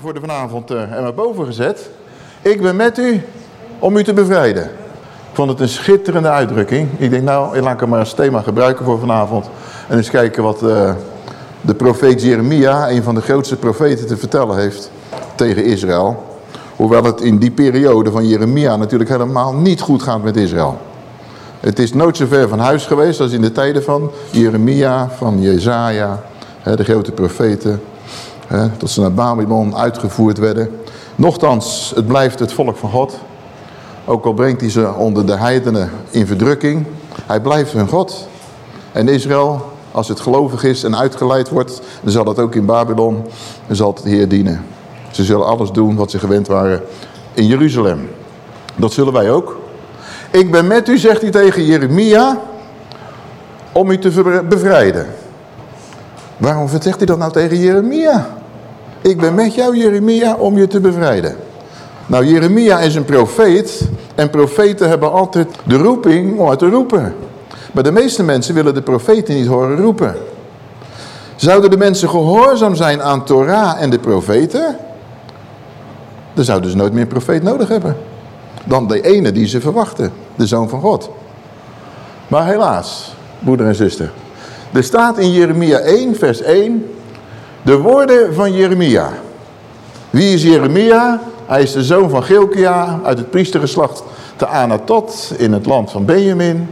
voor de vanavond uh, er boven gezet. Ik ben met u om u te bevrijden. Ik vond het een schitterende uitdrukking. Ik denk nou, laat ik hem maar als thema gebruiken voor vanavond. En eens kijken wat uh, de profeet Jeremia, een van de grootste profeten, te vertellen heeft tegen Israël. Hoewel het in die periode van Jeremia natuurlijk helemaal niet goed gaat met Israël. Het is nooit zo ver van huis geweest als in de tijden van Jeremia, van Jezaja, de grote profeten tot ze naar Babylon uitgevoerd werden. Nochtans, het blijft het volk van God. Ook al brengt hij ze onder de heidenen in verdrukking. Hij blijft hun God. En Israël, als het gelovig is en uitgeleid wordt, dan zal dat ook in Babylon, dan zal het Heer dienen. Ze zullen alles doen wat ze gewend waren in Jeruzalem. Dat zullen wij ook. Ik ben met u, zegt hij tegen Jeremia, om u te bevrijden. Waarom zegt hij dat nou tegen Jeremia? Ik ben met jou, Jeremia, om je te bevrijden. Nou, Jeremia is een profeet. En profeten hebben altijd de roeping om uit te roepen. Maar de meeste mensen willen de profeten niet horen roepen. Zouden de mensen gehoorzaam zijn aan Torah en de profeten... dan zouden ze nooit meer profeet nodig hebben. Dan de ene die ze verwachten, de Zoon van God. Maar helaas, broeder en zuster. Er staat in Jeremia 1, vers 1... De woorden van Jeremia. Wie is Jeremia? Hij is de zoon van Gilkia uit het priestergeslacht te Anatot in het land van Benjamin.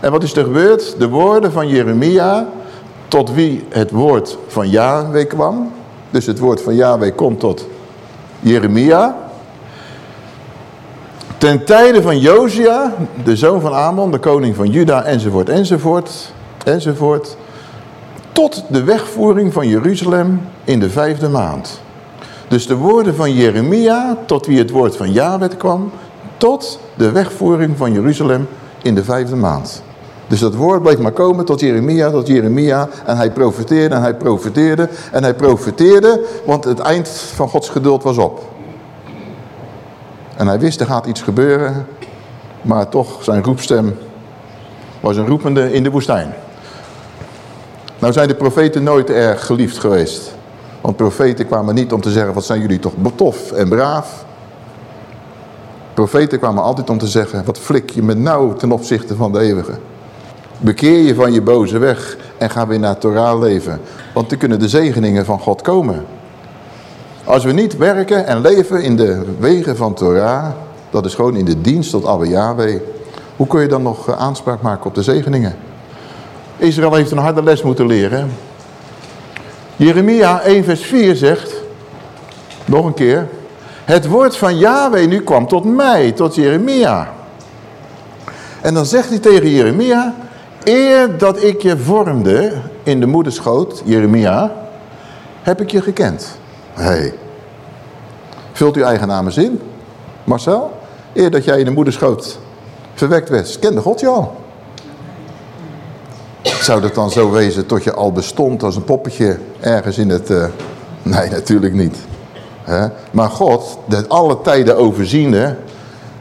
En wat is er gebeurd? De woorden van Jeremia, tot wie het woord van Yahweh kwam. Dus het woord van Yahweh komt tot Jeremia. Ten tijde van Josia, de zoon van Amon, de koning van Juda, enzovoort, enzovoort, enzovoort tot de wegvoering van Jeruzalem in de vijfde maand. Dus de woorden van Jeremia, tot wie het woord van Yahweh kwam, tot de wegvoering van Jeruzalem in de vijfde maand. Dus dat woord bleef maar komen tot Jeremia, tot Jeremia. En hij profeteerde en hij profeteerde en hij profeteerde, want het eind van Gods geduld was op. En hij wist er gaat iets gebeuren, maar toch zijn roepstem was een roepende in de woestijn. Nou zijn de profeten nooit erg geliefd geweest. Want profeten kwamen niet om te zeggen, wat zijn jullie toch tof en braaf. Profeten kwamen altijd om te zeggen, wat flik je met nou ten opzichte van de eeuwige. Bekeer je van je boze weg en ga weer naar Torah leven. Want dan kunnen de zegeningen van God komen. Als we niet werken en leven in de wegen van Torah, dat is gewoon in de dienst tot Abba Yahweh. Hoe kun je dan nog eh, aanspraak maken op de zegeningen? Israël heeft een harde les moeten leren. Jeremia 1 vers 4 zegt, nog een keer, het woord van Yahweh nu kwam tot mij, tot Jeremia. En dan zegt hij tegen Jeremia, eer dat ik je vormde in de moederschoot, Jeremia, heb ik je gekend. Hey. Vult uw eigen namen in. Marcel, eer dat jij in de moederschoot verwekt werd, kende God al. Zou dat dan zo wezen tot je al bestond als een poppetje ergens in het... Uh... Nee, natuurlijk niet. Maar God, de alle tijden overziende,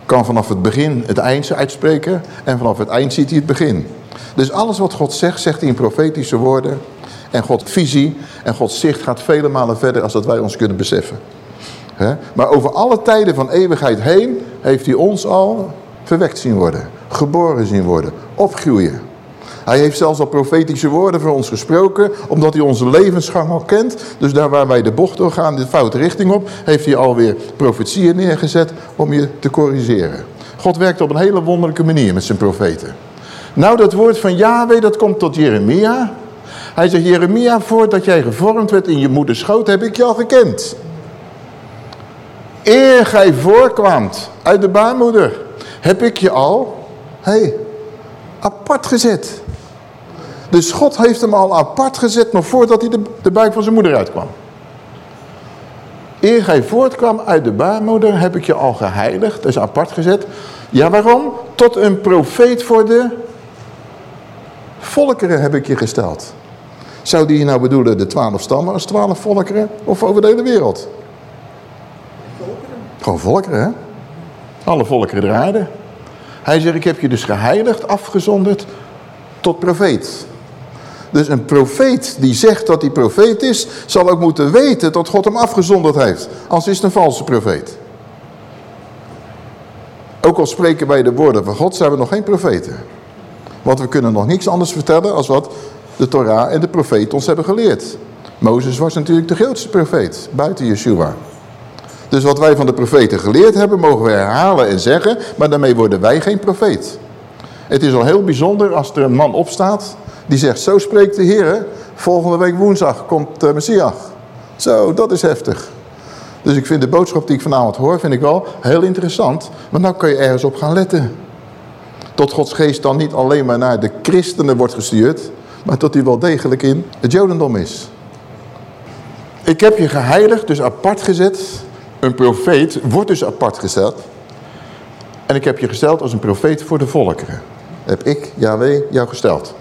kan vanaf het begin het eind uitspreken en vanaf het eind ziet hij het begin. Dus alles wat God zegt, zegt hij in profetische woorden. En Gods visie en Gods zicht gaat vele malen verder als dat wij ons kunnen beseffen. Maar over alle tijden van eeuwigheid heen heeft hij ons al verwekt zien worden. Geboren zien worden. Opgroeien. Hij heeft zelfs al profetische woorden voor ons gesproken, omdat hij onze levensgang al kent. Dus daar waar wij de bocht door gaan, de foute richting op, heeft hij alweer profetieën neergezet om je te corrigeren. God werkt op een hele wonderlijke manier met zijn profeten. Nou, dat woord van Yahweh, dat komt tot Jeremia. Hij zegt, Jeremia, voordat jij gevormd werd in je moeders schoot, heb ik je al gekend. Eer gij voorkwaamt uit de baarmoeder, heb ik je al, hey, apart gezet. Dus God heeft hem al apart gezet nog voordat hij de, de buik van zijn moeder uitkwam. Eer gij voortkwam uit de baarmoeder heb ik je al geheiligd, dus apart gezet. Ja, waarom? Tot een profeet voor de volkeren heb ik je gesteld. Zou die nou bedoelen de twaalf stammen als twaalf volkeren of over de hele wereld? Volkeren. Gewoon volkeren, hè? Alle volkeren der aarde. Hij zegt, ik heb je dus geheiligd, afgezonderd tot profeet. Dus een profeet die zegt dat hij profeet is, zal ook moeten weten dat God hem afgezonderd heeft. Anders is het een valse profeet. Ook al spreken wij de woorden van God, zijn we nog geen profeten. Want we kunnen nog niets anders vertellen als wat de Torah en de profeet ons hebben geleerd. Mozes was natuurlijk de grootste profeet, buiten Yeshua. Dus wat wij van de profeten geleerd hebben, mogen we herhalen en zeggen, maar daarmee worden wij geen profeet. Het is al heel bijzonder als er een man opstaat die zegt, zo spreekt de Heer, volgende week woensdag komt de Messias. Zo, dat is heftig. Dus ik vind de boodschap die ik vanavond hoor, vind ik wel heel interessant. Want nou kan je ergens op gaan letten. Tot Gods geest dan niet alleen maar naar de christenen wordt gestuurd, maar tot hij wel degelijk in het jodendom is. Ik heb je geheiligd, dus apart gezet. Een profeet wordt dus apart gezet. En ik heb je gesteld als een profeet voor de volkeren. Heb ik, Yahweh, jou gesteld.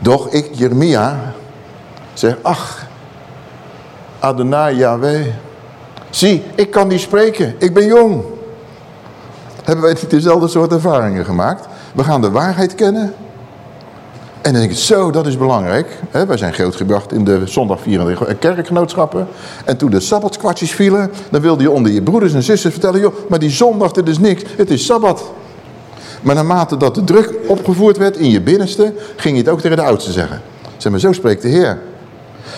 Doch ik, Jeremia, zeg, ach, Adonai Yahweh. Zie, ik kan niet spreken, ik ben jong. Hebben wij dezelfde soort ervaringen gemaakt? We gaan de waarheid kennen. En dan denk ik, zo, dat is belangrijk. He, wij zijn grootgebracht in de zondag 24 kerkgenootschappen. En toen de sabbatskwartjes vielen, dan wilde je onder je broeders en zusters vertellen... joh, maar die zondag, dit is niks, het is sabbat. Maar naarmate dat de druk opgevoerd werd in je binnenste, ging je het ook tegen de oudsten zeggen. Zeg maar, zo spreekt de Heer.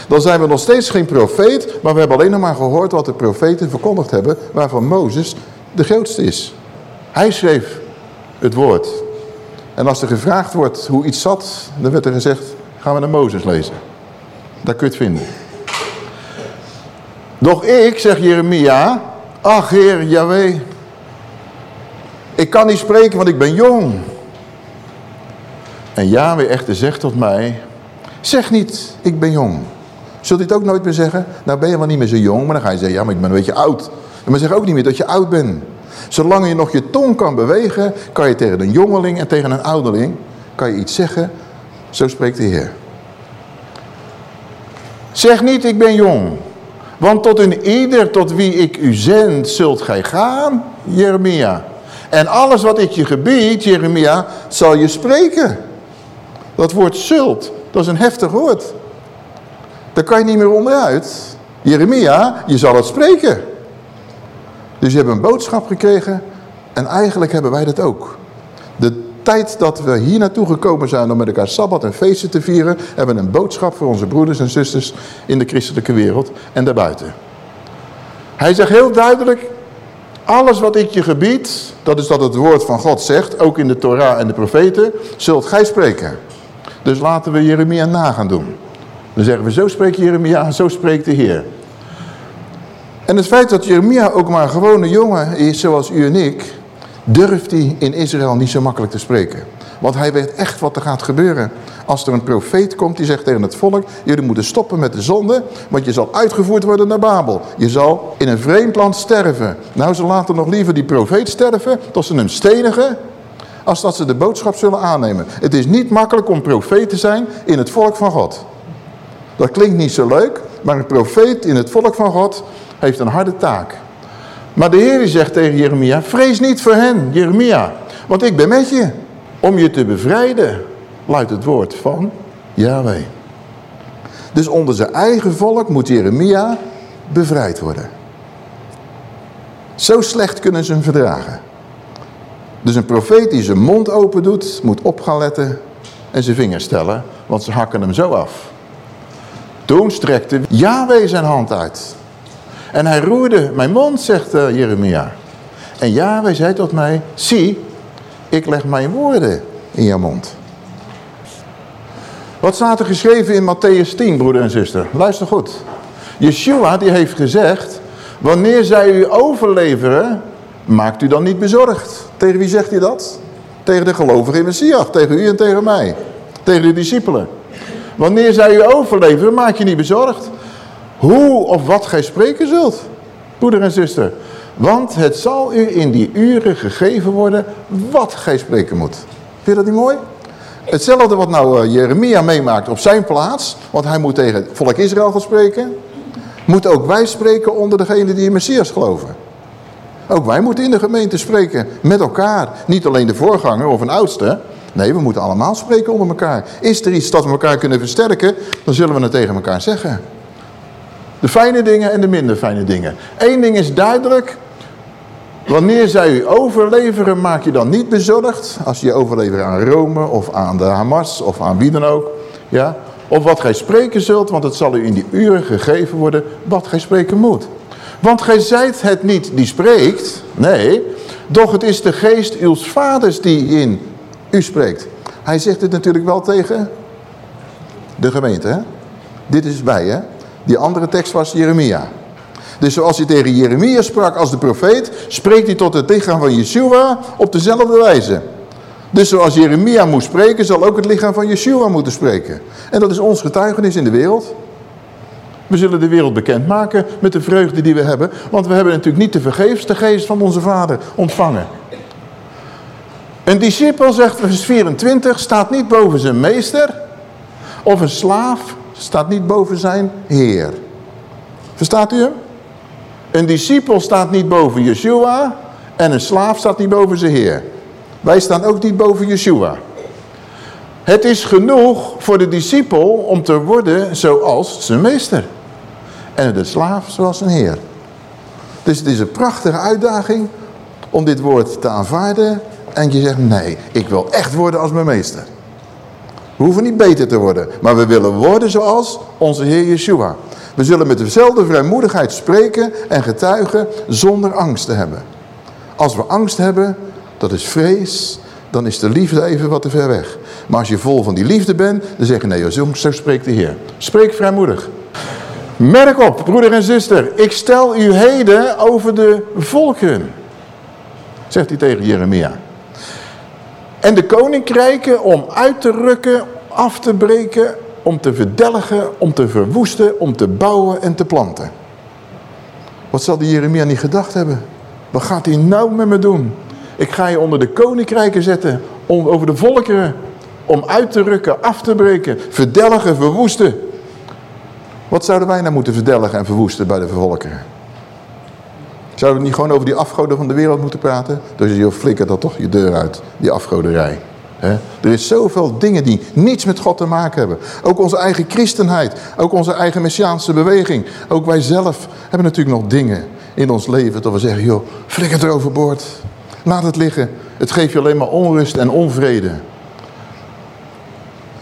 Dan zijn we nog steeds geen profeet, maar we hebben alleen nog maar gehoord wat de profeten verkondigd hebben, waarvan Mozes de grootste is. Hij schreef het woord. En als er gevraagd wordt hoe iets zat, dan werd er gezegd, gaan we naar Mozes lezen. Daar kun je het vinden. Doch ik, zegt Jeremia, ach Heer, Yahweh, ik kan niet spreken, want ik ben jong. En Yahweh echter zegt tot mij, zeg niet, ik ben jong. Zult u het ook nooit meer zeggen? Nou ben je wel niet meer zo jong, maar dan ga je zeggen, ja, maar ik ben een beetje oud. Maar zeg ook niet meer dat je oud bent. Zolang je nog je tong kan bewegen, kan je tegen een jongeling en tegen een ouderling, kan je iets zeggen. Zo spreekt de Heer. Zeg niet, ik ben jong. Want tot een ieder tot wie ik u zend, zult gij gaan, Jeremia. En alles wat ik je gebied, Jeremia, zal je spreken. Dat woord zult, dat is een heftig woord. Daar kan je niet meer onderuit. Jeremia, je zal het spreken. Dus je hebt een boodschap gekregen en eigenlijk hebben wij dat ook. De tijd dat we hier naartoe gekomen zijn om met elkaar Sabbat en feesten te vieren, hebben we een boodschap voor onze broeders en zusters in de christelijke wereld en daarbuiten. Hij zegt heel duidelijk, alles wat ik je gebied, dat is dat het woord van God zegt, ook in de Torah en de profeten, zult gij spreken. Dus laten we Jeremia na gaan doen. Dan zeggen we, zo spreekt Jeremia, zo spreekt de Heer. En het feit dat Jeremia ook maar een gewone jongen is, zoals u en ik, durft hij in Israël niet zo makkelijk te spreken. Want hij weet echt wat er gaat gebeuren. Als er een profeet komt die zegt tegen het volk, jullie moeten stoppen met de zonde, want je zal uitgevoerd worden naar Babel. Je zal in een vreemd land sterven. Nou, ze laten nog liever die profeet sterven, tot ze hem stenigen, als dat ze de boodschap zullen aannemen. Het is niet makkelijk om profeet te zijn in het volk van God. Dat klinkt niet zo leuk, maar een profeet in het volk van God heeft een harde taak. Maar de Heer zegt tegen Jeremia, vrees niet voor hen, Jeremia, want ik ben met je. Om je te bevrijden, luidt het woord van Yahweh. Dus onder zijn eigen volk moet Jeremia bevrijd worden. Zo slecht kunnen ze hem verdragen. Dus een profeet die zijn mond open doet, moet op gaan letten en zijn vingers stellen, want ze hakken hem zo af. Toen strekte Yahweh zijn hand uit. En hij roerde mijn mond, zegt uh, Jeremia. En Yahweh zei tot mij, zie, ik leg mijn woorden in jouw mond. Wat staat er geschreven in Matthäus 10, broeder en zuster? Luister goed. Yeshua die heeft gezegd, wanneer zij u overleveren, maakt u dan niet bezorgd. Tegen wie zegt hij dat? Tegen de gelovigen in Messias, tegen u en tegen mij. Tegen de discipelen. Wanneer zij u overleveren, maak je niet bezorgd. Hoe of wat gij spreken zult, broeder en zuster. Want het zal u in die uren gegeven worden wat gij spreken moet. Vind je dat niet mooi? Hetzelfde wat nou uh, Jeremia meemaakt op zijn plaats. Want hij moet tegen het volk Israël gaan spreken. Moeten ook wij spreken onder degene die in Messias geloven. Ook wij moeten in de gemeente spreken met elkaar. Niet alleen de voorganger of een oudste. Nee, we moeten allemaal spreken onder elkaar. Is er iets dat we elkaar kunnen versterken, dan zullen we het tegen elkaar zeggen. De fijne dingen en de minder fijne dingen. Eén ding is duidelijk. Wanneer zij u overleveren, maak je dan niet bezorgd. Als je overlevert aan Rome of aan de Hamas of aan wie dan ook. Ja? Of wat gij spreken zult, want het zal u in die uren gegeven worden wat gij spreken moet. Want gij zijt het niet die spreekt, nee, doch het is de geest uw vaders die in u spreekt. Hij zegt het natuurlijk wel tegen de gemeente, hè? Dit is bij, hè? Die andere tekst was Jeremia. Dus zoals hij tegen Jeremia sprak als de profeet, spreekt hij tot het lichaam van Yeshua op dezelfde wijze. Dus zoals Jeremia moest spreken, zal ook het lichaam van Yeshua moeten spreken. En dat is ons getuigenis in de wereld. We zullen de wereld bekendmaken met de vreugde die we hebben. Want we hebben natuurlijk niet te vergeefs de geest van onze vader ontvangen. Een discipel, zegt vers 24, staat niet boven zijn meester. Of een slaaf staat niet boven zijn heer. Verstaat u hem? Een discipel staat niet boven Yeshua. En een slaaf staat niet boven zijn heer. Wij staan ook niet boven Yeshua. Het is genoeg voor de discipel om te worden zoals zijn meester. En de slaaf zoals zijn heer. Dus het is een prachtige uitdaging om dit woord te aanvaarden. En je zegt, nee, ik wil echt worden als mijn meester. We hoeven niet beter te worden, maar we willen worden zoals onze Heer Yeshua. We zullen met dezelfde vrijmoedigheid spreken en getuigen zonder angst te hebben. Als we angst hebben, dat is vrees, dan is de liefde even wat te ver weg. Maar als je vol van die liefde bent, dan zeg je nee, zo, spreekt de Heer. Spreek vrijmoedig. Merk op, broeder en zuster, ik stel u heden over de volken. Zegt hij tegen Jeremia. En de koninkrijken om uit te rukken, af te breken, om te verdelgen, om te verwoesten, om te bouwen en te planten. Wat zal die Jeremia niet gedacht hebben? Wat gaat hij nou met me doen? Ik ga je onder de koninkrijken zetten, om, over de volkeren, om uit te rukken, af te breken, verdelgen, verwoesten. Wat zouden wij nou moeten verdelgen en verwoesten bij de volkeren? Zouden we niet gewoon over die afgoden van de wereld moeten praten? Dus je flikkert dat toch je deur uit, die afgoderij. Er is zoveel dingen die niets met God te maken hebben. Ook onze eigen christenheid, ook onze eigen messiaanse beweging. Ook wij zelf hebben natuurlijk nog dingen in ons leven dat we zeggen, joh, flikker het overboord. Laat het liggen. Het geeft je alleen maar onrust en onvrede.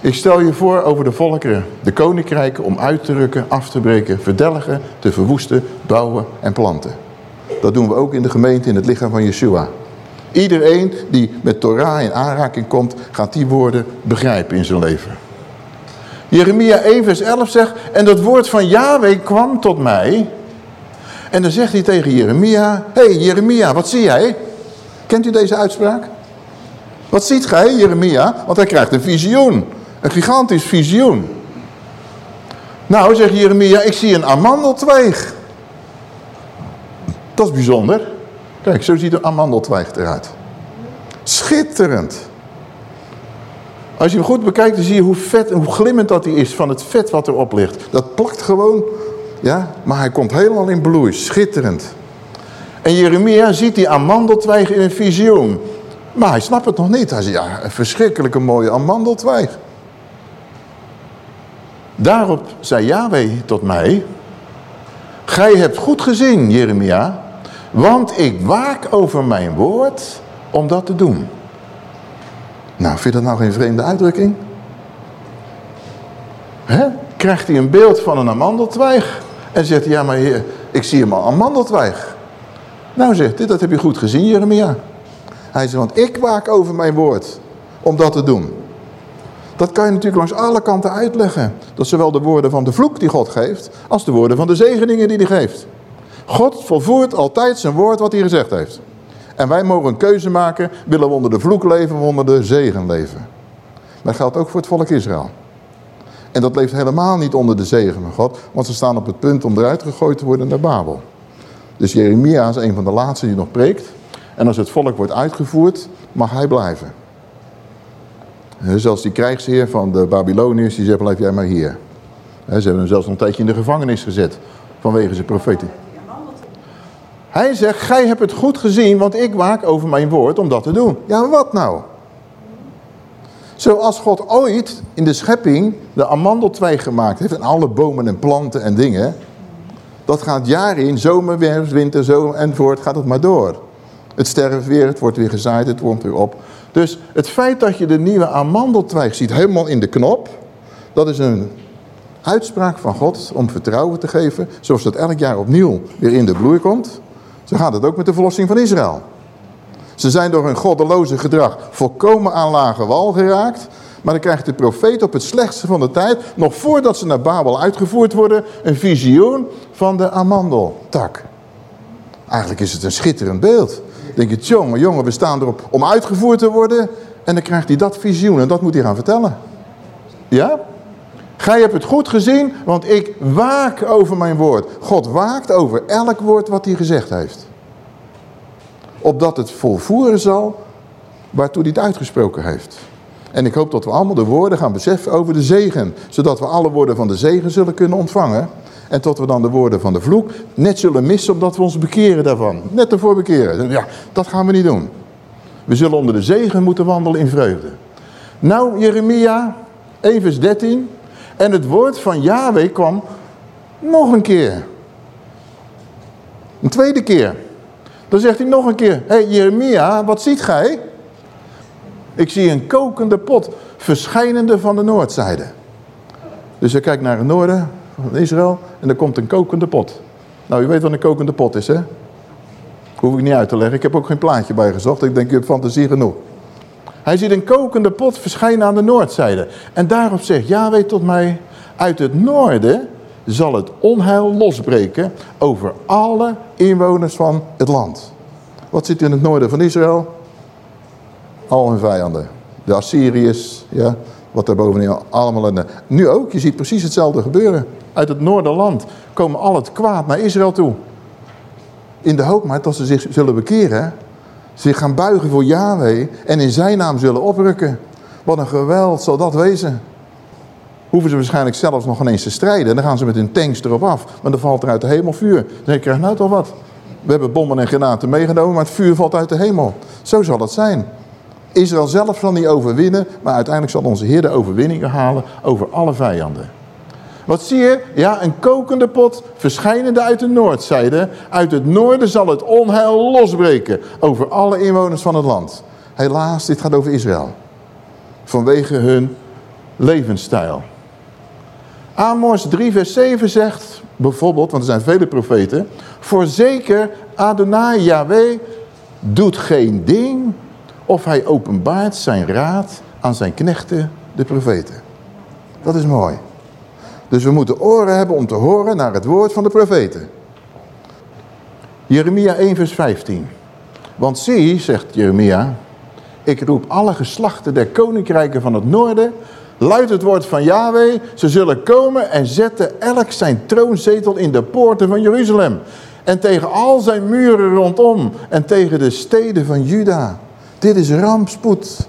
Ik stel je voor over de volkeren, de koninkrijken om uit te rukken, af te breken, verdelgen, te verwoesten, bouwen en planten. Dat doen we ook in de gemeente in het lichaam van Yeshua. Iedereen die met Torah in aanraking komt, gaat die woorden begrijpen in zijn leven. Jeremia 1 vers 11 zegt, en dat woord van Yahweh kwam tot mij. En dan zegt hij tegen Jeremia, hé hey Jeremia, wat zie jij? Kent u deze uitspraak? Wat ziet gij, Jeremia? Want hij krijgt een visioen. Een gigantisch visioen. Nou, zegt Jeremia, ik zie een amandeltweeg. Dat is bijzonder. Kijk, zo ziet een amandeltwijg eruit. Schitterend. Als je hem goed bekijkt, dan zie je hoe vet en hoe glimmend dat hij is van het vet wat erop ligt. Dat plakt gewoon, ja, maar hij komt helemaal in bloei. Schitterend. En Jeremia ziet die amandeltwijg in een visioen. Maar hij snapt het nog niet. Hij zegt, ja, een verschrikkelijke mooie amandeltwijg. Daarop zei Yahweh tot mij, Gij hebt goed gezien, Jeremia, want ik waak over mijn woord om dat te doen. Nou, vind je dat nou geen vreemde uitdrukking? He? Krijgt hij een beeld van een amandeltwijg en zegt hij, ja maar heer, ik zie hem al amandeltwijg. Nou zegt hij, dat heb je goed gezien Jeremia. Hij zegt, want ik waak over mijn woord om dat te doen. Dat kan je natuurlijk langs alle kanten uitleggen. Dat zowel de woorden van de vloek die God geeft, als de woorden van de zegeningen die hij geeft. God volvoert altijd zijn woord wat hij gezegd heeft. En wij mogen een keuze maken, willen we onder de vloek leven of onder de zegen leven. Dat geldt ook voor het volk Israël. En dat leeft helemaal niet onder de zegen van God, want ze staan op het punt om eruit gegooid te worden naar Babel. Dus Jeremia is een van de laatste die nog preekt. En als het volk wordt uitgevoerd, mag hij blijven. Zelfs die krijgsheer van de Babyloniërs, die zegt, blijf jij maar hier. Ze hebben hem zelfs nog een tijdje in de gevangenis gezet, vanwege zijn profeten. Hij zegt, gij hebt het goed gezien, want ik waak over mijn woord om dat te doen. Ja, wat nou? Zoals God ooit in de schepping de amandeltwijg gemaakt heeft. En alle bomen en planten en dingen. Dat gaat jaar in, zomer, winter, zomer enzovoort, gaat het maar door. Het sterft weer, het wordt weer gezaaid, het wordt weer op. Dus het feit dat je de nieuwe amandeltwijg ziet helemaal in de knop, dat is een uitspraak van God om vertrouwen te geven, zoals dat elk jaar opnieuw weer in de bloei komt. Zo gaat het ook met de verlossing van Israël. Ze zijn door hun goddeloze gedrag volkomen aan lage wal geraakt. Maar dan krijgt de profeet op het slechtste van de tijd, nog voordat ze naar Babel uitgevoerd worden, een visioen van de amandeltak. Eigenlijk is het een schitterend beeld. Dan denk je, jongen, jongen, we staan erop om uitgevoerd te worden. En dan krijgt hij dat visioen en dat moet hij gaan vertellen. Ja? Gij hebt het goed gezien, want ik waak over mijn woord. God waakt over elk woord wat hij gezegd heeft. Opdat het volvoeren zal waartoe hij het uitgesproken heeft. En ik hoop dat we allemaal de woorden gaan beseffen over de zegen. Zodat we alle woorden van de zegen zullen kunnen ontvangen. En tot we dan de woorden van de vloek net zullen missen omdat we ons bekeren daarvan. Net ervoor bekeren. Ja, dat gaan we niet doen. We zullen onder de zegen moeten wandelen in vreugde. Nou, Jeremia, 1 vers 13. En het woord van Yahweh kwam nog een keer. Een tweede keer. Dan zegt hij nog een keer. Hey, Jeremia, wat ziet gij? Ik zie een kokende pot verschijnende van de noordzijde. Dus je kijkt naar het noorden van Israël en er komt een kokende pot. Nou, u weet wat een kokende pot is, hè? Hoef ik niet uit te leggen. Ik heb ook geen plaatje bijgezocht. Ik denk, je hebt fantasie genoeg. Hij ziet een kokende pot verschijnen aan de noordzijde. En daarop zegt Yahweh tot mij, uit het noorden zal het onheil losbreken over alle inwoners van het land. Wat zit in het noorden van Israël? Al hun vijanden. De Assyriërs, ja, wat daar bovenin allemaal... En, nu ook, je ziet precies hetzelfde gebeuren. Uit het noorderland komen al het kwaad naar Israël toe. In de hoop maar dat ze zich zullen bekeren zich gaan buigen voor Yahweh en in zijn naam zullen oprukken. Wat een geweld zal dat wezen. Hoeven ze waarschijnlijk zelfs nog ineens te strijden. En dan gaan ze met hun tanks erop af. Maar dan valt er uit de hemel vuur. Dan krijg je nou toch wat. We hebben bommen en granaten meegenomen, maar het vuur valt uit de hemel. Zo zal het zijn. Israël zelf zal niet overwinnen, maar uiteindelijk zal onze Heer de overwinningen halen over alle vijanden. Wat zie je? Ja, een kokende pot verschijnende uit de noordzijde. Uit het noorden zal het onheil losbreken over alle inwoners van het land. Helaas, dit gaat over Israël. Vanwege hun levensstijl. Amos 3 vers 7 zegt bijvoorbeeld, want er zijn vele profeten. Voorzeker Adonai Yahweh doet geen ding of hij openbaart zijn raad aan zijn knechten, de profeten. Dat is mooi. Dus we moeten oren hebben om te horen naar het woord van de profeten. Jeremia 1 vers 15. Want zie, zegt Jeremia, ik roep alle geslachten der koninkrijken van het noorden, luidt het woord van Yahweh, ze zullen komen en zetten elk zijn troonzetel in de poorten van Jeruzalem. En tegen al zijn muren rondom en tegen de steden van Juda. Dit is rampspoed.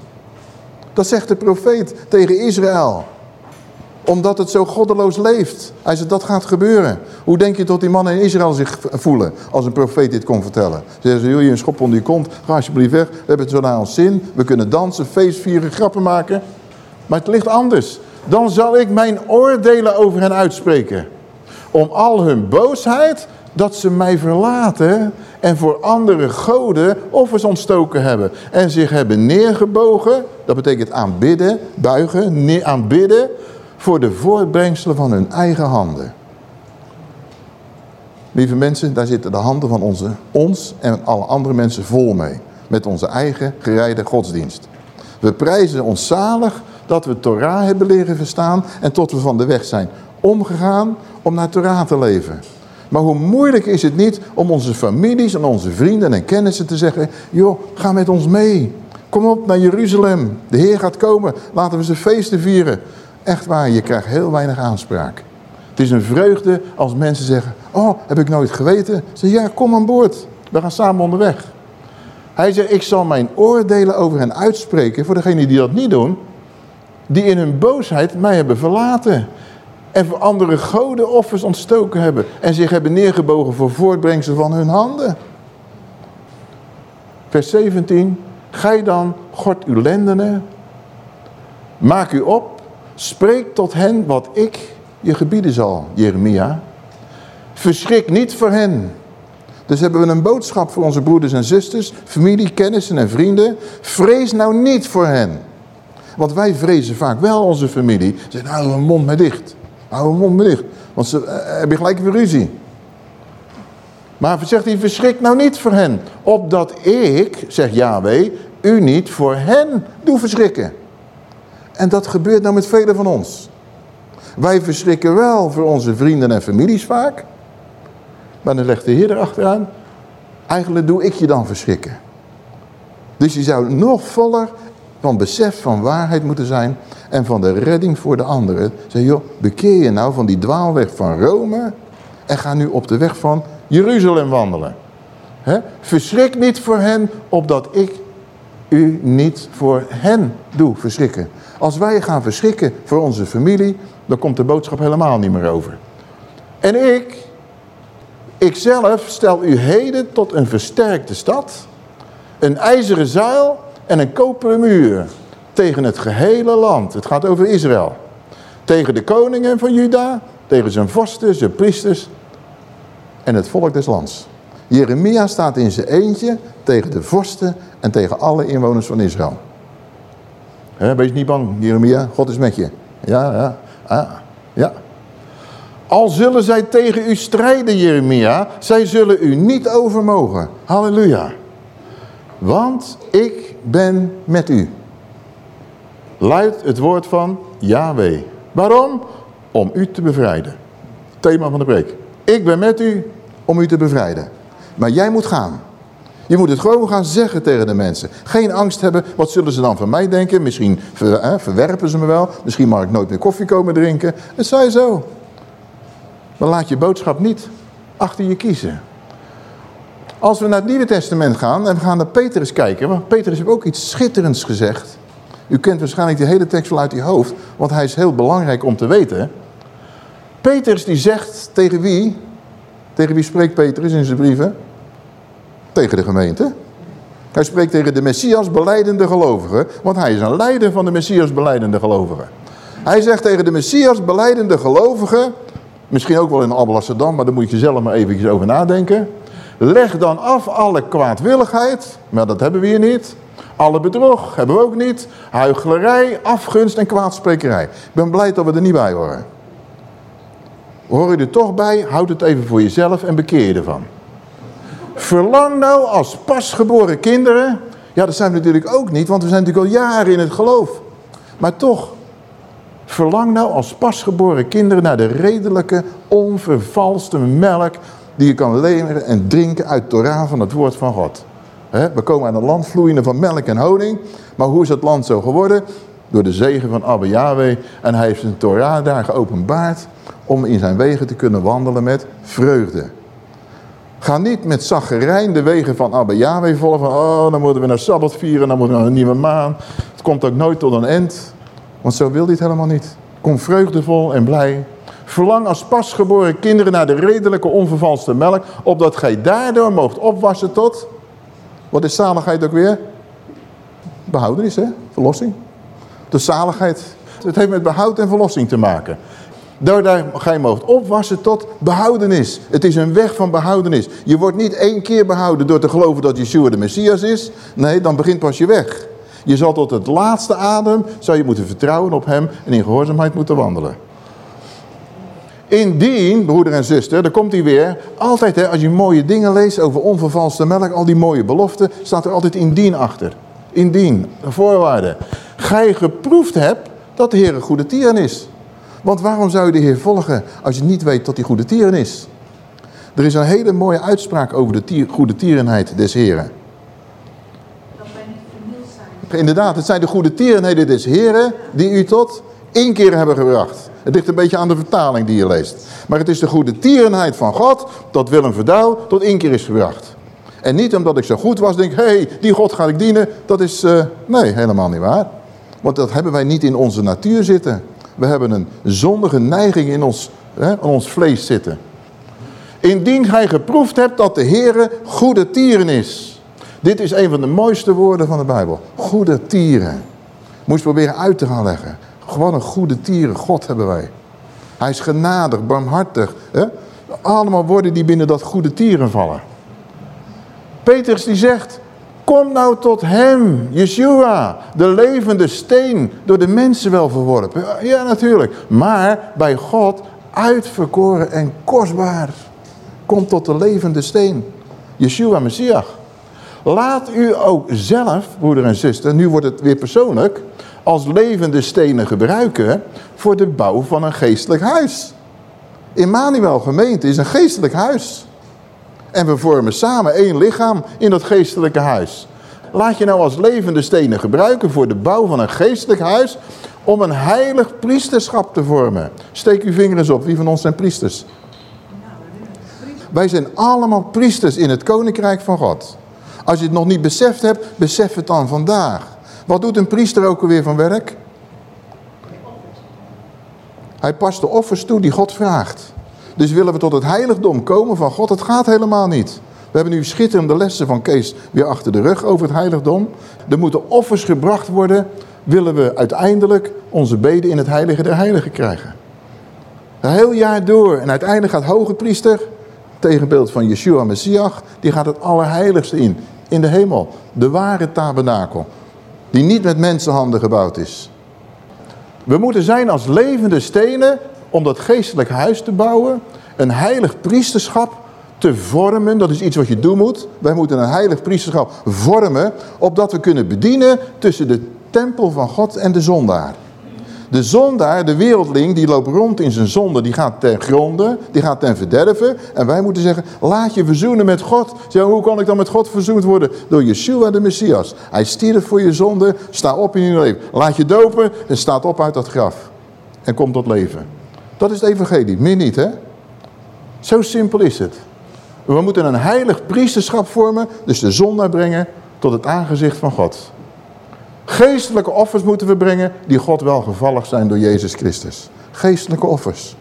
Dat zegt de profeet tegen Israël omdat het zo goddeloos leeft. Hij zegt, dat gaat gebeuren. Hoe denk je dat die mannen in Israël zich voelen als een profeet dit kon vertellen? Ze zeggen, je een schop onder je kont? Ga alsjeblieft weg. We hebben het zo naar ons zin. We kunnen dansen, feest vieren, grappen maken. Maar het ligt anders. Dan zal ik mijn oordelen over hen uitspreken. Om al hun boosheid dat ze mij verlaten en voor andere goden offers ontstoken hebben. En zich hebben neergebogen, dat betekent aanbidden, buigen, aanbidden voor de voortbrengselen van hun eigen handen. Lieve mensen, daar zitten de handen van onze, ons en alle andere mensen vol mee. Met onze eigen gereide godsdienst. We prijzen ons zalig dat we Torah hebben leren verstaan en tot we van de weg zijn omgegaan om naar Torah te leven. Maar hoe moeilijk is het niet om onze families en onze vrienden en kennissen te zeggen... joh, ga met ons mee. Kom op naar Jeruzalem. De Heer gaat komen. Laten we ze feesten vieren. Echt waar, je krijgt heel weinig aanspraak. Het is een vreugde als mensen zeggen, oh, heb ik nooit geweten? Ze ja, kom aan boord. We gaan samen onderweg. Hij zegt, ik zal mijn oordelen over hen uitspreken voor degenen die dat niet doen. Die in hun boosheid mij hebben verlaten. En voor andere goden offers ontstoken hebben. En zich hebben neergebogen voor voortbrengsel van hun handen. Vers 17. Gij dan, God uw lendenen, Maak u op, spreek tot hen wat ik je gebieden zal, Jeremia. Verschrik niet voor hen. Dus hebben we een boodschap voor onze broeders en zusters, familie, kennissen en vrienden. Vrees nou niet voor hen. Want wij vrezen vaak wel onze familie. Zeg, nou, hou een mond maar dicht. Hou een mond maar dicht. Want ze uh, hebben gelijk weer ruzie. Maar zegt hij, verschrik nou niet voor hen. Opdat ik, zegt Yahweh, u niet voor hen doe verschrikken. En dat gebeurt nou met velen van ons. Wij verschrikken wel voor onze vrienden en families vaak. Maar dan legt de Heer erachteraan. Eigenlijk doe ik je dan verschrikken. Dus je zou nog voller van besef van waarheid moeten zijn. En van de redding voor de anderen. Zeg joh, bekeer je nou van die dwaalweg van Rome. En ga nu op de weg van Jeruzalem wandelen. Verschrik niet voor hen, opdat ik u niet voor hen doe verschrikken. Als wij gaan verschrikken voor onze familie, dan komt de boodschap helemaal niet meer over. En ik, ikzelf stel u heden tot een versterkte stad, een ijzeren zuil en een koperen muur tegen het gehele land. Het gaat over Israël. Tegen de koningen van Juda, tegen zijn vorsten, zijn priesters en het volk des lands. Jeremia staat in zijn eentje tegen de vorsten en tegen alle inwoners van Israël. Wees niet bang, Jeremia, God is met je. Ja, ja, ah, ja. Al zullen zij tegen u strijden, Jeremia, zij zullen u niet overmogen. Halleluja. Want ik ben met u. Luidt het woord van Yahweh. Waarom? Om u te bevrijden. Thema van de preek. Ik ben met u om u te bevrijden. Maar jij moet gaan. Je moet het gewoon gaan zeggen tegen de mensen. Geen angst hebben, wat zullen ze dan van mij denken? Misschien ver, verwerpen ze me wel. Misschien mag ik nooit meer koffie komen drinken. Het zij zo. Maar laat je boodschap niet achter je kiezen. Als we naar het Nieuwe Testament gaan en we gaan naar Petrus kijken. Want Petrus heeft ook iets schitterends gezegd. U kent waarschijnlijk die hele tekst wel uit je hoofd. Want hij is heel belangrijk om te weten. Petrus die zegt tegen wie? Tegen wie spreekt Petrus in zijn brieven? Tegen de gemeente. Hij spreekt tegen de Messias beleidende gelovigen. Want hij is een leider van de Messias beleidende gelovigen. Hij zegt tegen de Messias beleidende gelovigen. Misschien ook wel in Alblasserdam, maar daar moet je zelf maar eventjes over nadenken. Leg dan af alle kwaadwilligheid, maar dat hebben we hier niet. Alle bedrog hebben we ook niet. Huichelarij, afgunst en kwaadsprekerij. Ik ben blij dat we er niet bij horen. Hoor je er toch bij, houd het even voor jezelf en bekeer je ervan. Verlang nou als pasgeboren kinderen, ja dat zijn we natuurlijk ook niet, want we zijn natuurlijk al jaren in het geloof. Maar toch, verlang nou als pasgeboren kinderen naar de redelijke, onvervalste melk die je kan leren en drinken uit Torah van het woord van God. we komen aan een land vloeiende van melk en honing, maar hoe is het land zo geworden? Door de zegen van Abba Yahweh en hij heeft zijn Torah daar geopenbaard om in zijn wegen te kunnen wandelen met vreugde. Ga niet met zaggerijn de wegen van Abba Yahweh volgen. Van, oh, dan moeten we naar Sabbat vieren, dan moeten we naar een nieuwe maan. Het komt ook nooit tot een eind. Want zo wil dit helemaal niet. Kom vreugdevol en blij. Verlang als pasgeboren kinderen naar de redelijke onvervalste melk. Opdat gij daardoor moogt opwassen tot... Wat is zaligheid ook weer? Behoudenis, hè? Verlossing. De zaligheid. Het heeft met behoud en verlossing te maken. Doordat gij moogt opwassen tot behoudenis. Het is een weg van behoudenis. Je wordt niet één keer behouden door te geloven dat Yeshua de Messias is. Nee, dan begint pas je weg. Je zal tot het laatste adem, zou je moeten vertrouwen op hem en in gehoorzaamheid moeten wandelen. Indien, broeder en zuster, daar komt hij weer. Altijd hè, als je mooie dingen leest over onvervalste melk, al die mooie beloften, staat er altijd indien achter. Indien, voorwaarde. Gij geproefd hebt dat de Heer een goede tieren is. Want waarom zou je de Heer volgen als je niet weet dat hij goede tieren is? Er is een hele mooie uitspraak over de goede tierenheid des Heren. Dat. Inderdaad, het zijn de goede tierenheden des Heren die u tot inkeer hebben gebracht. Het ligt een beetje aan de vertaling die je leest. Maar het is de goede tierenheid van God dat Willem Verdouw tot inkeer is gebracht. En niet omdat ik zo goed was, denk hey, die God ga ik dienen. Dat is, uh, nee, helemaal niet waar. Want dat hebben wij niet in onze natuur zitten. We hebben een zondige neiging in ons, hè, in ons vlees zitten. Indien gij geproefd hebt dat de Heere goede tieren is. Dit is een van de mooiste woorden van de Bijbel. Goede tieren. Moest proberen uit te gaan leggen. Gewoon een goede tieren, God hebben wij. Hij is genadig, barmhartig. Hè? Allemaal woorden die binnen dat goede tieren vallen. Petrus die zegt, kom nou tot hem, Yeshua, de levende steen, door de mensen wel verworpen. Ja, natuurlijk. Maar bij God uitverkoren en kostbaar. Kom tot de levende steen. Yeshua Messias. Laat u ook zelf, broeder en zuster, nu wordt het weer persoonlijk, als levende stenen gebruiken voor de bouw van een geestelijk huis. Immanuel gemeente is een geestelijk huis. En we vormen samen één lichaam in dat geestelijke huis. Laat je nou als levende stenen gebruiken voor de bouw van een geestelijk huis... om een heilig priesterschap te vormen. Steek uw vinger eens op, wie van ons zijn priesters? Wij zijn allemaal priesters in het koninkrijk van God. Als je het nog niet beseft hebt, besef het dan vandaag. Wat doet een priester ook alweer van werk? Hij past de offers toe die God vraagt. Dus willen we tot het heiligdom komen van God, het gaat helemaal niet. We hebben nu schitterende lessen van Kees weer achter de rug over het heiligdom. Er moeten offers gebracht worden, willen we uiteindelijk onze beden in het heilige der heiligen krijgen. Een heel jaar door en uiteindelijk gaat hoge priester, tegenbeeld van Yeshua Messias, die gaat het allerheiligste in, in de hemel. De ware tabernakel, die niet met mensenhanden gebouwd is. We moeten zijn als levende stenen om dat geestelijk huis te bouwen. Een heilig priesterschap te vormen. Dat is iets wat je doen moet. Wij moeten een heilig priesterschap vormen. Opdat we kunnen bedienen tussen de tempel van God en de zondaar. De zondaar, de wereldling, die loopt rond in zijn zonde. Die gaat ten gronde, die gaat ten verderven. En wij moeten zeggen, laat je verzoenen met God. Zeg, hoe kan ik dan met God verzoend worden? Door Yeshua de Messias. Hij stierf voor je zonde, sta op in je leven. Laat je dopen en staat op uit dat graf. En kom tot leven. Dat is het evangelie, meer niet hè. Zo simpel is het. We moeten een heilig priesterschap vormen, dus de zonde brengen tot het aangezicht van God. Geestelijke offers moeten we brengen die God wel gevallig zijn door Jezus Christus. Geestelijke offers.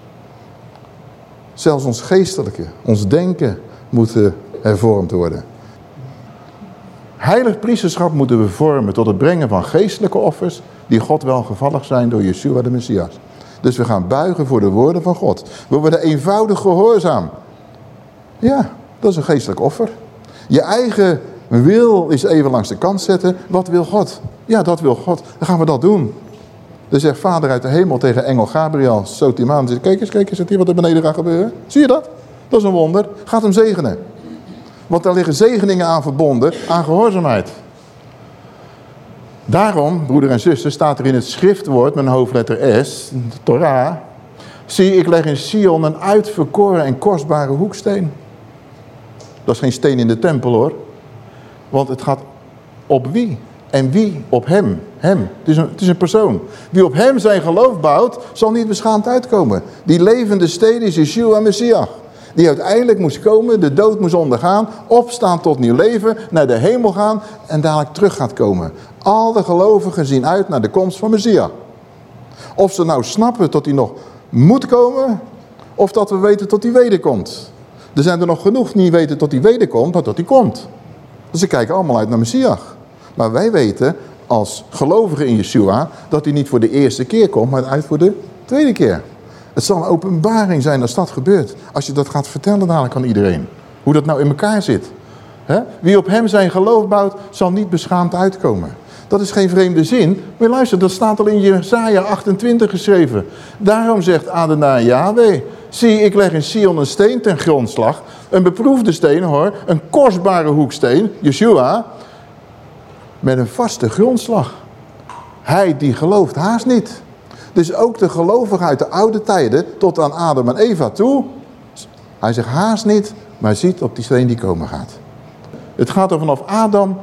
Zelfs ons geestelijke, ons denken moet hervormd worden. Heilig priesterschap moeten we vormen tot het brengen van geestelijke offers die God wel gevallig zijn door Yeshua de Messias. Dus we gaan buigen voor de woorden van God. We worden eenvoudig gehoorzaam. Ja, dat is een geestelijk offer. Je eigen wil is even langs de kant zetten. Wat wil God? Ja, dat wil God. Dan gaan we dat doen. Dan zegt vader uit de hemel tegen engel Gabriel, stoot hem aan. Zegt, kijk eens, kijk eens hier wat er beneden gaat gebeuren. Zie je dat? Dat is een wonder. Gaat hem zegenen. Want daar liggen zegeningen aan verbonden, aan gehoorzaamheid. Daarom, broeder en zuster, staat er in het schriftwoord met een hoofdletter S, de Torah. Zie, ik leg in Sion een uitverkoren en kostbare hoeksteen. Dat is geen steen in de tempel hoor. Want het gaat op wie? En wie op hem? Hem. Het is, een, het is een persoon. Wie op hem zijn geloof bouwt, zal niet beschaamd uitkomen. Die levende steen is Yeshua Messias. Die uiteindelijk moest komen, de dood moest ondergaan, opstaan tot nieuw leven, naar de hemel gaan en dadelijk terug gaat komen. Al de gelovigen zien uit naar de komst van Messias. Of ze nou snappen dat hij nog moet komen, of dat we weten tot hij wederkomt. Er zijn er nog genoeg die niet weten tot hij wederkomt, maar tot hij komt. Dus ze kijken allemaal uit naar Messias. Maar wij weten als gelovigen in Yeshua dat hij niet voor de eerste keer komt, maar uit voor de tweede keer. Het zal een openbaring zijn als dat gebeurt. Als je dat gaat vertellen dadelijk aan iedereen. Hoe dat nou in elkaar zit. Wie op hem zijn geloof bouwt, zal niet beschaamd uitkomen. Dat is geen vreemde zin. Maar luister, dat staat al in Jesaja 28 geschreven. Daarom zegt Adonai Yahweh. Zie, ik leg in Sion een steen ten grondslag. Een beproefde steen hoor. Een kostbare hoeksteen, Yeshua. Met een vaste grondslag. Hij die gelooft haast niet. Dus ook de gelovigen uit de oude tijden tot aan Adam en Eva toe. Hij zegt haast niet, maar ziet op die steen die komen gaat. Het gaat er vanaf Adam.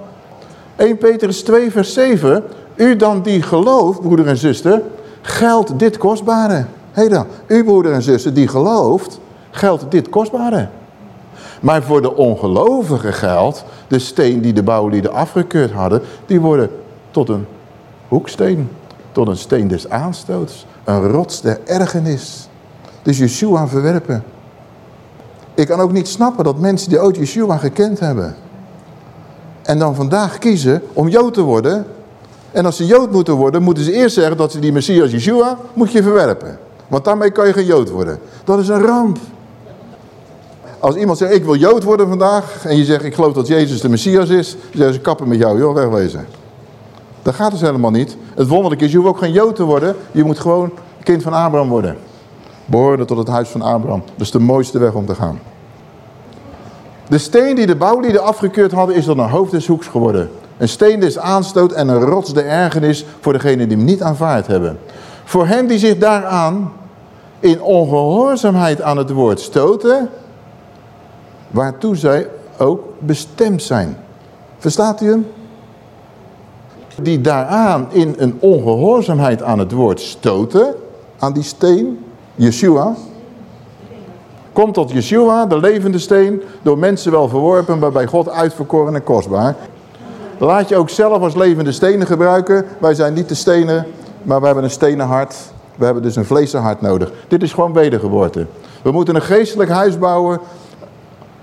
1 Petrus 2 vers 7. U dan die gelooft, broeder en zuster, geldt dit kostbare. Hé dan, u broeder en zuster die gelooft, geldt dit kostbare. Maar voor de ongelovigen geldt, de steen die de bouwlieden afgekeurd hadden, die worden tot een hoeksteen tot een steen des aanstoots, een rots der ergernis. Dus Yeshua verwerpen. Ik kan ook niet snappen dat mensen die ooit Yeshua gekend hebben... en dan vandaag kiezen om Jood te worden... En als ze Jood moeten worden, moeten ze eerst zeggen dat ze die Messias Yeshua moet je verwerpen. Want daarmee kan je geen Jood worden. Dat is een ramp. Als iemand zegt, ik wil Jood worden vandaag, en je zegt, ik geloof dat Jezus de Messias is, dan zeggen ze, kappen met jou, joh, wegwezen. Dat gaat dus helemaal niet. Het wonderlijke is, je hoeft ook geen Jood te worden, je moet gewoon kind van Abraham worden. Behoorde tot het huis van Abraham. Dat is de mooiste weg om te gaan. De steen die de bouwlieden afgekeurd hadden, is dan een hoofd des hoeks geworden. Een steen des aanstoot en een rots de ergernis voor degenen die hem niet aanvaard hebben. Voor hen die zich daaraan in ongehoorzaamheid aan het woord stoten, waartoe zij ook bestemd zijn. Verstaat u hem? Die daaraan in een ongehoorzaamheid aan het woord stoten, aan die steen, Yeshua, komt tot Yeshua, de levende steen, door mensen wel verworpen, maar bij God uitverkoren en kostbaar. Laat je ook zelf als levende stenen gebruiken. Wij zijn niet de stenen, maar we hebben een stenen hart. We hebben dus een vleesen hart nodig. Dit is gewoon wedergeboorte. We moeten een geestelijk huis bouwen.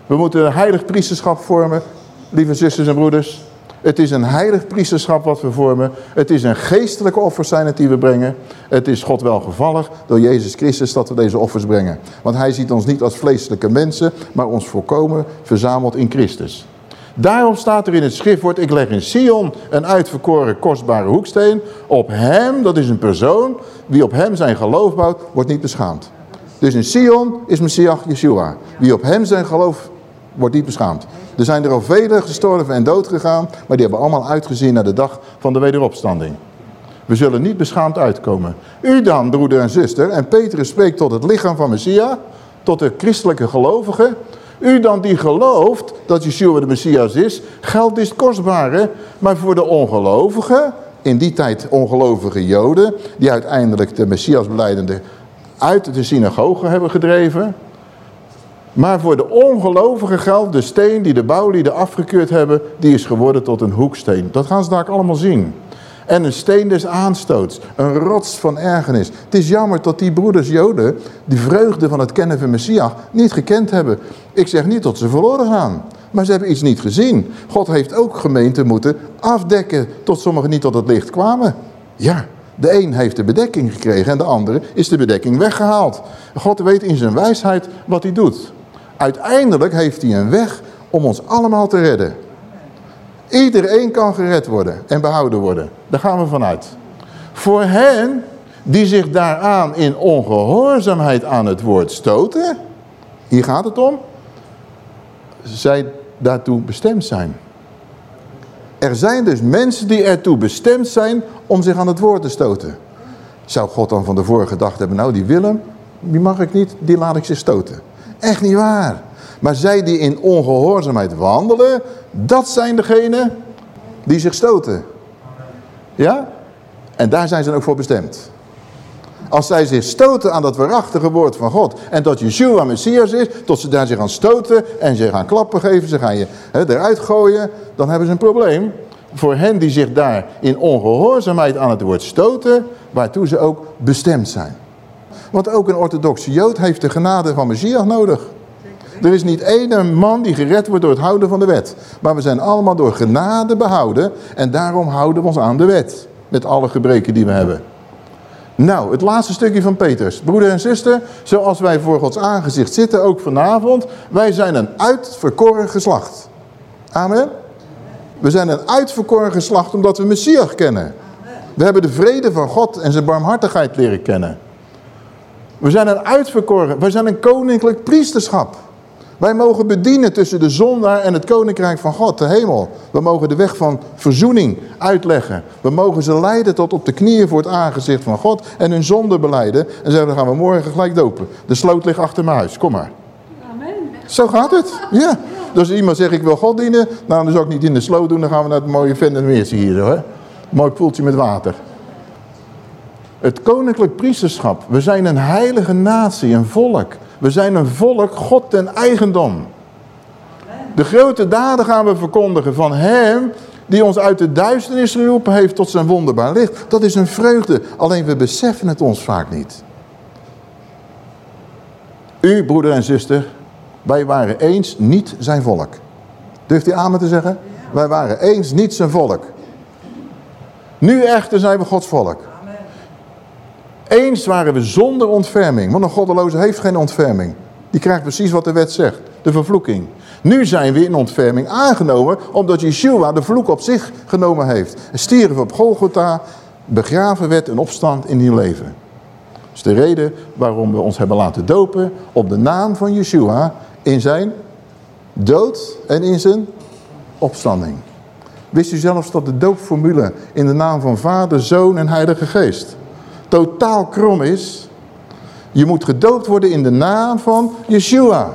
We moeten een heilig priesterschap vormen, lieve zusters en broeders. Het is een heilig priesterschap wat we vormen. Het is een geestelijke offers zijn het die we brengen. Het is God welgevallig door Jezus Christus dat we deze offers brengen. Want hij ziet ons niet als vleeselijke mensen, maar ons volkomen verzameld in Christus. Daarom staat er in het schriftwoord, ik leg in Sion een uitverkoren kostbare hoeksteen. Op hem, dat is een persoon, wie op hem zijn geloof bouwt, wordt niet beschaamd. Dus in Sion is Messias Yeshua. Wie op hem zijn geloof wordt niet beschaamd. Er zijn er al velen gestorven en dood gegaan, maar die hebben allemaal uitgezien naar de dag van de wederopstanding. We zullen niet beschaamd uitkomen. U dan, broeder en zuster, en Petrus spreekt tot het lichaam van Messia, tot de christelijke gelovigen. U dan die gelooft dat Yeshua de Messias is, geld is kostbare, maar voor de ongelovigen, in die tijd ongelovige joden, die uiteindelijk de Messias beleidende uit de synagoge hebben gedreven, maar voor de ongelovige geldt de steen die de bouwlieden afgekeurd hebben, die is geworden tot een hoeksteen. Dat gaan ze daar allemaal zien. En een steen des aanstoots, een rots van ergernis. Het is jammer dat die broeders Joden die vreugde van het kennen van Messias niet gekend hebben. Ik zeg niet dat ze verloren gaan, maar ze hebben iets niet gezien. God heeft ook gemeenten moeten afdekken tot sommigen niet tot het licht kwamen. Ja, de een heeft de bedekking gekregen en de andere is de bedekking weggehaald. God weet in zijn wijsheid wat hij doet. Uiteindelijk heeft hij een weg om ons allemaal te redden. Iedereen kan gered worden en behouden worden. Daar gaan we vanuit. Voor hen die zich daaraan in ongehoorzaamheid aan het woord stoten. Hier gaat het om. Zij daartoe bestemd zijn. Er zijn dus mensen die ertoe bestemd zijn om zich aan het woord te stoten. Zou God dan van tevoren gedacht hebben, nou die Willem, die mag ik niet, die laat ik zich stoten. Echt niet waar. Maar zij die in ongehoorzaamheid wandelen, dat zijn degenen die zich stoten. Ja? En daar zijn ze ook voor bestemd. Als zij zich stoten aan dat waarachtige woord van God. En dat Yeshua Messias is. Tot ze daar zich aan stoten. En ze gaan klappen geven. Ze gaan je eruit gooien. Dan hebben ze een probleem. Voor hen die zich daar in ongehoorzaamheid aan het woord stoten. Waartoe ze ook bestemd zijn. Want ook een orthodoxe Jood heeft de genade van Messias nodig. Er is niet één man die gered wordt door het houden van de wet. Maar we zijn allemaal door genade behouden. En daarom houden we ons aan de wet. Met alle gebreken die we hebben. Nou, het laatste stukje van Peters. Broeder en zuster, zoals wij voor Gods aangezicht zitten, ook vanavond. Wij zijn een uitverkoren geslacht. Amen. We zijn een uitverkoren geslacht omdat we Messias kennen. We hebben de vrede van God en zijn barmhartigheid leren kennen. We zijn een uitverkoren, wij zijn een koninklijk priesterschap. Wij mogen bedienen tussen de zondaar en het koninkrijk van God, de hemel. We mogen de weg van verzoening uitleggen. We mogen ze leiden tot op de knieën voor het aangezicht van God en hun zonde beleiden. En zeggen, dan gaan we morgen gelijk dopen. De sloot ligt achter mijn huis, kom maar. Amen. Zo gaat het, ja. Dus als iemand zegt, ik wil God dienen, nou dan zou ik niet in de sloot doen, dan gaan we naar het mooie Vendermeertje hier. Hoor. Mooi poeltje met water. Het koninklijk priesterschap. We zijn een heilige natie, een volk. We zijn een volk, God ten eigendom. De grote daden gaan we verkondigen van hem die ons uit de duisternis geroepen heeft tot zijn wonderbaar licht. Dat is een vreugde, alleen we beseffen het ons vaak niet. U, broeder en zuster, wij waren eens niet zijn volk. Durft u me te zeggen? Wij waren eens niet zijn volk. Nu echter zijn we Gods volk. Eens waren we zonder ontferming. Want een goddeloze heeft geen ontferming. Die krijgt precies wat de wet zegt. De vervloeking. Nu zijn we in ontferming aangenomen. Omdat Yeshua de vloek op zich genomen heeft. Stierf op Golgotha. Begraven werd en opstand in nieuw leven. Dat is de reden waarom we ons hebben laten dopen. Op de naam van Yeshua. In zijn dood en in zijn opstanding. Wist u zelfs dat de doopformule in de naam van Vader, Zoon en Heilige Geest totaal krom is? Je moet gedoopt worden in de naam van Yeshua.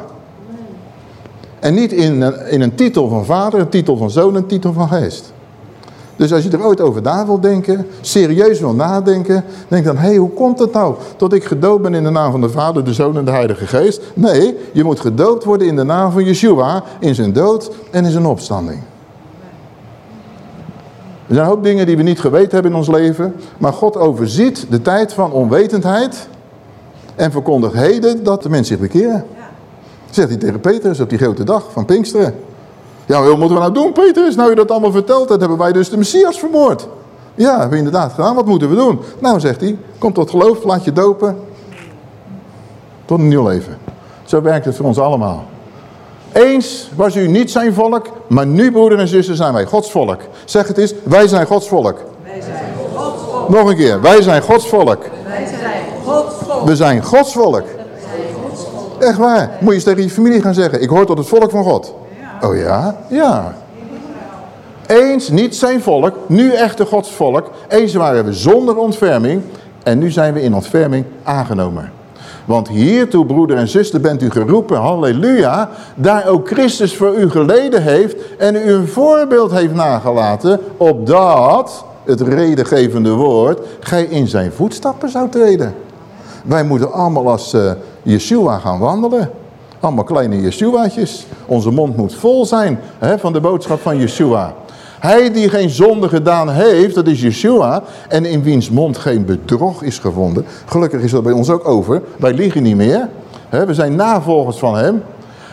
En niet in een, in een titel van vader, een titel van zoon, een titel van geest. Dus als je er ooit over na wil denken, serieus wil nadenken, denk dan, hé, hey, hoe komt het nou dat ik gedoopt ben in de naam van de Vader, de Zoon en de Heilige Geest? Nee, je moet gedoopt worden in de naam van Yeshua, in zijn dood en in zijn opstanding. Er zijn ook dingen die we niet geweten hebben in ons leven, maar God overziet de tijd van onwetendheid en verkondigt heden dat de mensen zich bekeren. Zegt hij tegen Petrus op die grote dag van Pinksteren. Ja, wat moeten we nou doen, Petrus? Nou je dat allemaal verteld hebt, hebben wij dus de Messias vermoord. Ja, hebben we inderdaad gedaan. Wat moeten we doen? Nou, zegt hij, kom tot geloof, laat je dopen. Tot een nieuw leven. Zo werkt het voor ons allemaal. Eens was u niet zijn volk, maar nu, broeder en zussen, zijn wij Gods volk. Zeg het eens, wij zijn Gods volk. Wij zijn Gods volk. Nog een keer, wij zijn Gods volk. Wij zijn Gods volk. We zijn Gods volk. Echt waar. Moet je eens tegen je familie gaan zeggen. Ik hoor tot het volk van God. Oh ja? Ja. Eens niet zijn volk, nu echte Gods volk. Eens waren we zonder ontferming. En nu zijn we in ontferming aangenomen. Want hiertoe, broeder en zuster, bent u geroepen, halleluja, daar ook Christus voor u geleden heeft en u een voorbeeld heeft nagelaten, opdat, het redengevende woord, gij in zijn voetstappen zou treden. Wij moeten allemaal als uh, Yeshua gaan wandelen. Allemaal kleine Yeshua's. Onze mond moet vol zijn hè, van de boodschap van Yeshua. Hij die geen zonde gedaan heeft, dat is Yeshua. En in wiens mond geen bedrog is gevonden. Gelukkig is dat bij ons ook over. Wij liegen niet meer. we zijn navolgers van hem.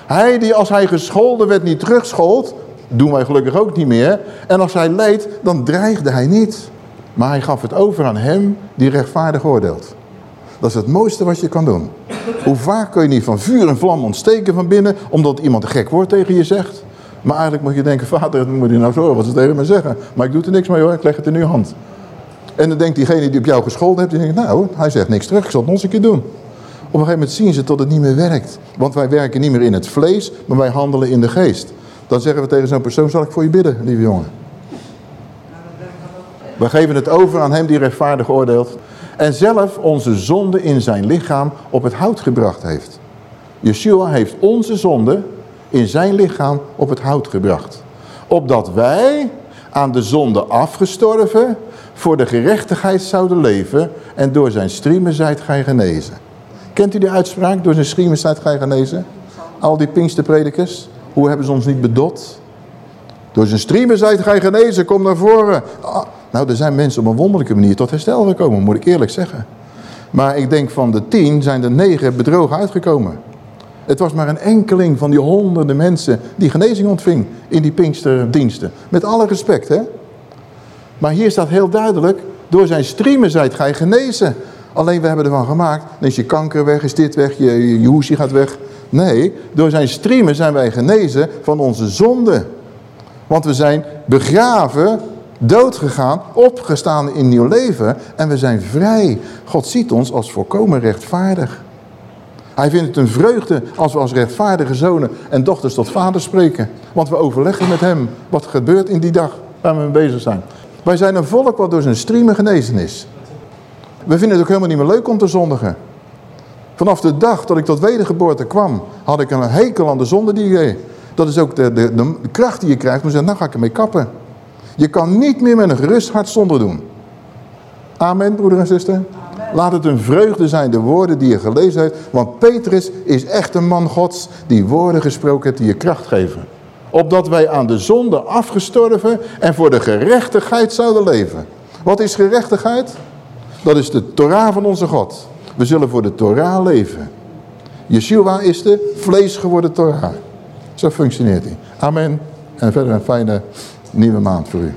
Hij die als hij gescholden werd niet terugschold. Doen wij gelukkig ook niet meer. En als hij leed, dan dreigde hij niet. Maar hij gaf het over aan hem die rechtvaardig oordeelt. Dat is het mooiste wat je kan doen. Hoe vaak kun je niet van vuur en vlam ontsteken van binnen... omdat iemand gek woord tegen je zegt... Maar eigenlijk moet je denken, vader, moet je nou zo wat ze tegen me zeggen. Maar ik doe er niks mee hoor, ik leg het in uw hand. En dan denkt diegene die op jou gescholden heeft, die denkt, nou, hij zegt niks terug, ik zal het nog eens een keer doen. Op een gegeven moment zien ze dat het niet meer werkt. Want wij werken niet meer in het vlees, maar wij handelen in de geest. Dan zeggen we tegen zo'n persoon, zal ik voor je bidden, lieve jongen. We geven het over aan hem die rechtvaardig oordeelt. En zelf onze zonde in zijn lichaam op het hout gebracht heeft. Yeshua heeft onze zonde in zijn lichaam op het hout gebracht. Opdat wij aan de zonde afgestorven voor de gerechtigheid zouden leven en door zijn striemen zijt gij genezen. Kent u die uitspraak? Door zijn striemen zijt gij genezen? Al die pinksterpredikers, hoe hebben ze ons niet bedot? Door zijn striemen zijt gij genezen, kom naar voren. Ah, nou, er zijn mensen op een wonderlijke manier tot herstel gekomen, moet ik eerlijk zeggen. Maar ik denk van de tien zijn er negen bedrogen uitgekomen. Het was maar een enkeling van die honderden mensen die genezing ontving in die Pinksterdiensten. Met alle respect, hè. Maar hier staat heel duidelijk, door zijn streamen zijt gij genezen. Alleen we hebben ervan gemaakt, dan is je kanker weg, is dit weg, je, je gaat weg. Nee, door zijn streamen zijn wij genezen van onze zonde. Want we zijn begraven, doodgegaan, opgestaan in nieuw leven en we zijn vrij. God ziet ons als volkomen rechtvaardig. Hij vindt het een vreugde als we als rechtvaardige zonen en dochters tot vader spreken. Want we overleggen met hem wat gebeurt in die dag waar we mee bezig zijn. Wij zijn een volk wat door zijn striemen genezen is. We vinden het ook helemaal niet meer leuk om te zondigen. Vanaf de dag dat ik tot wedergeboorte kwam, had ik een hekel aan de zonde die ik Dat is ook de, de, de kracht die je krijgt zeggen, nou ga ik ermee kappen. Je kan niet meer met een gerust hart zonde doen. Amen, broeder en zuster. Laat het een vreugde zijn, de woorden die je gelezen hebt. Want Petrus is echt een man gods die woorden gesproken heeft die je kracht geven. Opdat wij aan de zonde afgestorven en voor de gerechtigheid zouden leven. Wat is gerechtigheid? Dat is de Torah van onze God. We zullen voor de Torah leven. Yeshua is de vlees geworden Torah. Zo functioneert hij. Amen. En verder een fijne nieuwe maand voor u.